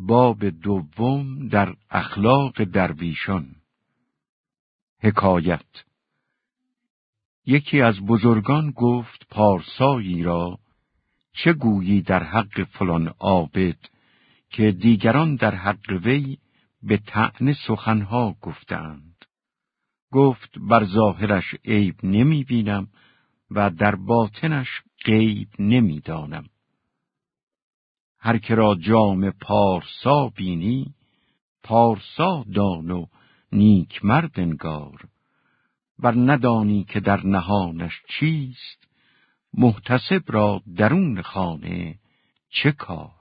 باب دوم در اخلاق درویشان. حکایت. یکی از بزرگان گفت پارسایی را چه گویی در حق فلان عابد که دیگران در حق وی به تعن سخنها گفتند گفت بر ظاهرش عیب نمی بینم و در باطنش غیب نمی دانم هر که را جام پارسا بینی پارسا دان و نیک مرد انگار. بر ندانی که در نهانش چیست محتسب را درون خانه چه کار؟